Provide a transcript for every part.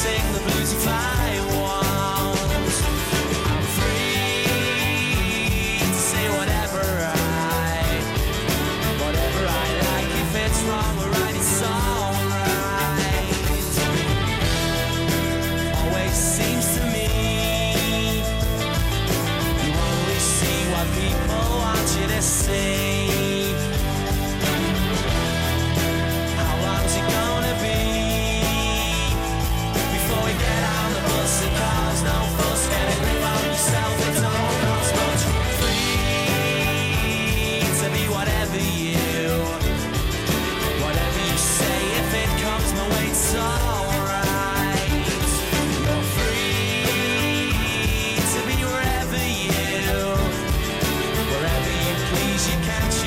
sing the you catch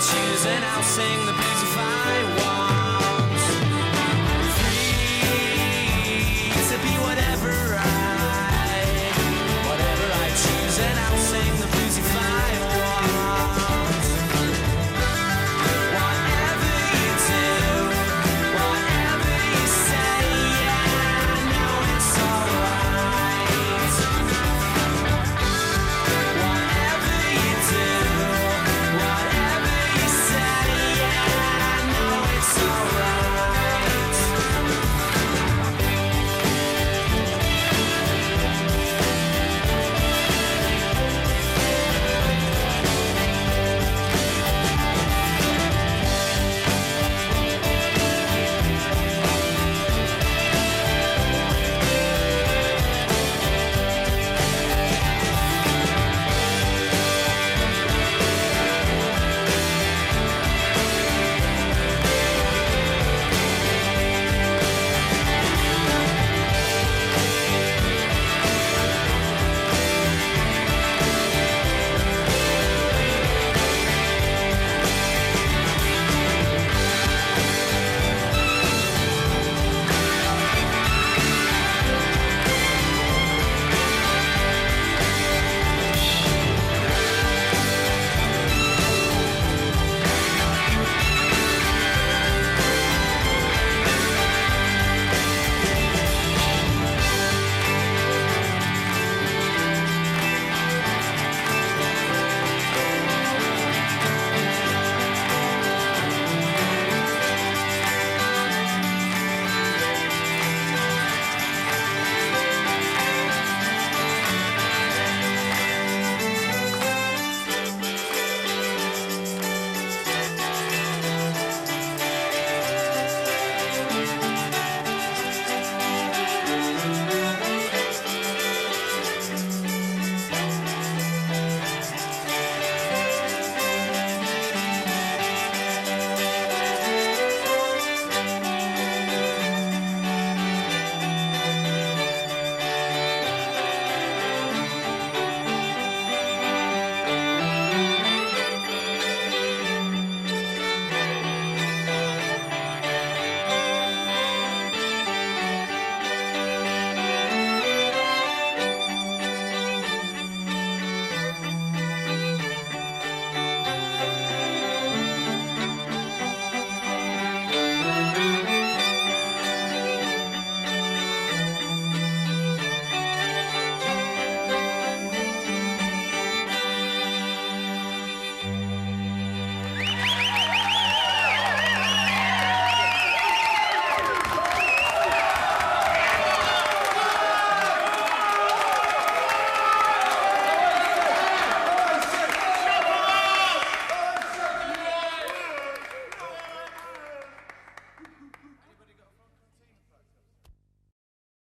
choosing, I'll sing the blues if I want.